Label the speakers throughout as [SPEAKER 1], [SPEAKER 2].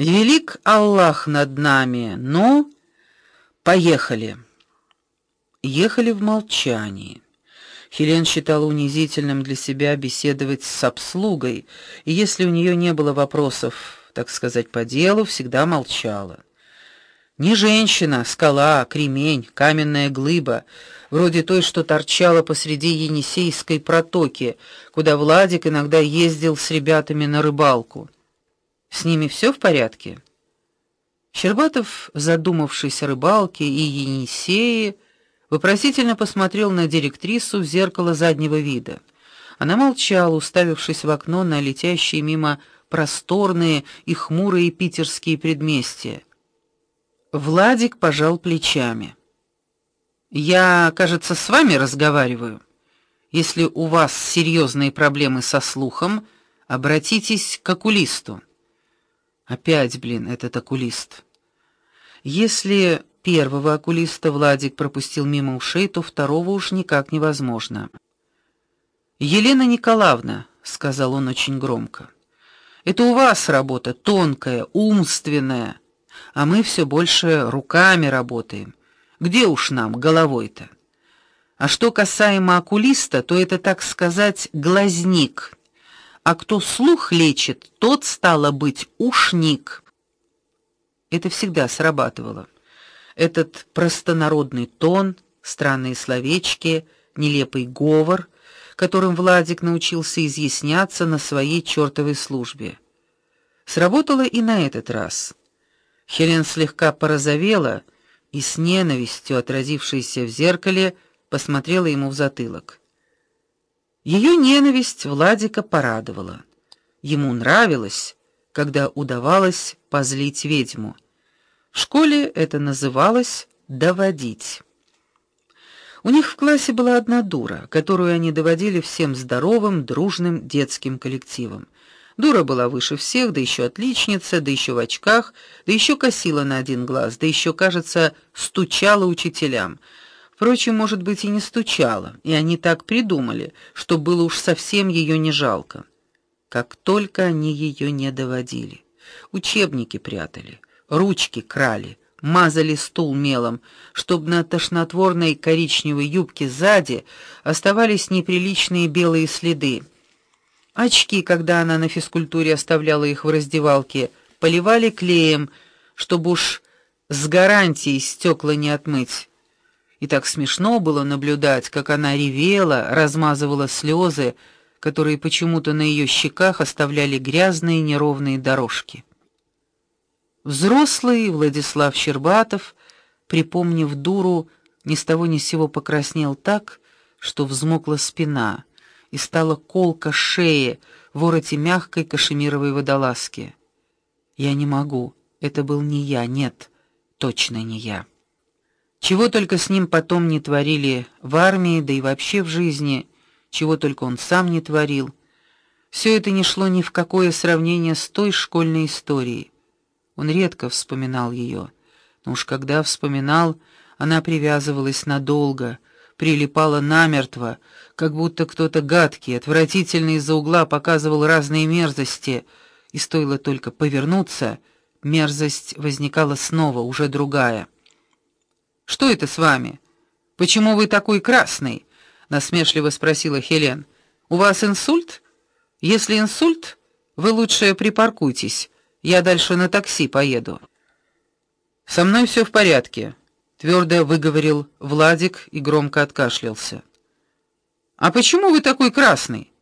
[SPEAKER 1] Велик Аллах над нами. Ну, поехали. Ехали в молчании. Хелен считала унизительным для себя беседовать с обслугой, и если у нее не было вопросов, так сказать, по делу, всегда молчала. Не женщина, скала, кремень, каменная глыба, вроде той, что торчала посреди Енисейской протоки, куда Владик иногда ездил с ребятами на рыбалку. С ними все в порядке. Щербатов, задумавшись о рыбалке и Енисее, вопросительно посмотрел на директрису в зеркало заднего вида. Она молчала, уставившись в окно на летящие мимо просторные и хмурые питерские предместья. Владик пожал плечами. Я, кажется, с вами разговариваю. Если у вас серьезные проблемы со слухом, обратитесь к окулисту. Опять, блин, этот окулист. Если первого окулиста Владик пропустил мимо ушей, то второго уж никак невозможно. Елена Николаевна, сказал он очень громко. Это у вас работа тонкая, умственная, а мы все больше руками работаем. Где уж нам головой-то? А что касаемо окулиста, то это, так сказать, глазник а кто слух лечит, тот стало быть ушник. Это всегда срабатывало. Этот простонародный тон, странные словечки, нелепый говор, которым Владик научился изъясняться на своей чёртовой службе. Сработало и на этот раз. Хелен слегка порозовела и с ненавистью, отразившейся в зеркале, посмотрела ему в затылок. Ее ненависть Владика порадовала. Ему нравилось, когда удавалось позлить ведьму. В школе это называлось доводить. У них в классе была одна дура, которую они доводили всем здоровым, дружным детским коллективом. Дура была выше всех, да еще отличница, да еще в очках, да еще косила на один глаз, да еще, кажется, стучала учителям. Впрочем, может быть, и не стучала, и они так придумали, что было уж совсем ее не жалко. Как только они ее не доводили, учебники прятали, ручки крали, мазали стул мелом, чтобы на тошнотворной коричневой юбке сзади оставались неприличные белые следы. Очки, когда она на физкультуре оставляла их в раздевалке, поливали клеем, чтобы уж с гарантией стекла не отмыть. И так смешно было наблюдать, как она ревела, размазывала слезы, которые почему-то на ее щеках оставляли грязные неровные дорожки. Взрослый Владислав Щербатов, припомнив дуру, ни с того ни с сего покраснел так, что взмокла спина и стала колка шеи в вороте мягкой кашемировой водолазки. Я не могу. Это был не я, нет, точно не я. Чего только с ним потом не творили в армии, да и вообще в жизни, чего только он сам не творил. Все это не шло ни в какое сравнение с той школьной историей. Он редко вспоминал ее, но уж когда вспоминал, она привязывалась надолго, прилипала намертво, как будто кто-то гадкий, отвратительный из-за угла показывал разные мерзости, и стоило только повернуться, мерзость возникала снова, уже другая. Что это с вами? Почему вы такой красный? насмешливо спросила Хелен. У вас инсульт? Если инсульт, вы лучше припаркуйтесь. Я дальше на такси поеду. Со мной все в порядке, твердо выговорил Владик и громко откашлялся. А почему вы такой красный?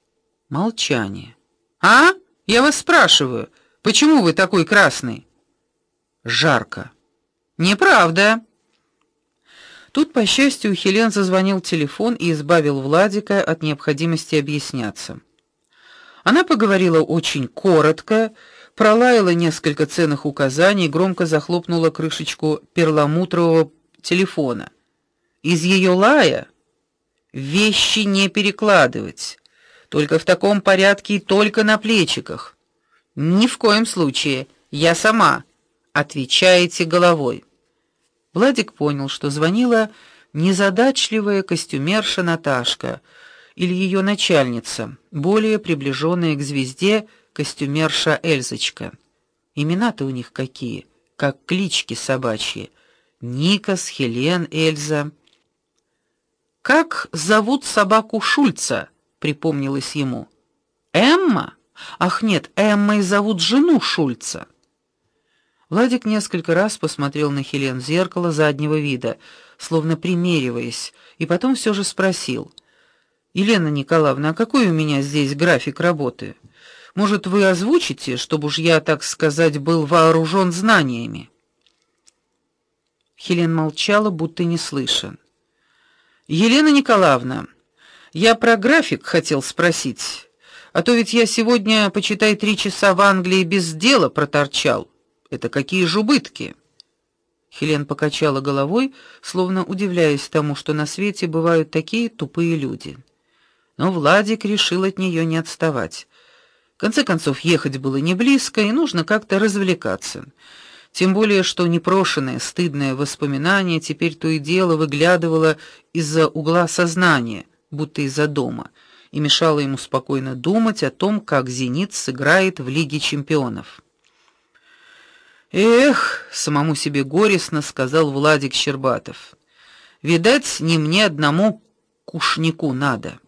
[SPEAKER 1] Молчание. А? Я вас спрашиваю, почему вы такой красный? Жарко. Неправда. Тут, по счастью, у Хелен зазвонил телефон и избавил Владика от необходимости объясняться. Она поговорила очень коротко, пролаяла несколько ценных указаний, громко захлопнула крышечку перламутрового телефона. Из ее лая вещи не перекладывать, только в таком порядке и только на плечиках. Ни в коем случае. Я сама. Отвечаете головой. Владик понял, что звонила незадачливая костюмерша Наташка или ее начальница, более приближенная к звезде костюмерша Эльзочка. Имена-то у них какие, как клички собачьи. Никас, Хелен, Эльза. Как зовут собаку Шульца? припомнилось ему. Эмма? Ах, нет, Эммой зовут жену Шульца. Владик несколько раз посмотрел на Хелен в зеркало заднего вида, словно примериваясь, и потом все же спросил: "Елена Николаевна, а какой у меня здесь график работы? Может, вы озвучите, чтобы уж я, так сказать, был вооружен знаниями?" Хелен молчала, будто не слыша. Елена Николаевна, я про график хотел спросить. А то ведь я сегодня, почитай, три часа в Англии без дела проторчал. Это какие же убытки? Хелен покачала головой, словно удивляясь тому, что на свете бывают такие тупые люди. Но Владик решил от нее не отставать. В конце концов, ехать было не близко, и нужно как-то развлекаться. Тем более, что непрошенное, стыдное воспоминание теперь то и дело выглядывало из-за угла сознания, будто из-за дома, и мешало ему спокойно думать о том, как Зенит сыграет в Лиге чемпионов. Эх, самому себе горестно сказал Владик Щербатов. Видать, не мне одному кушнику надо.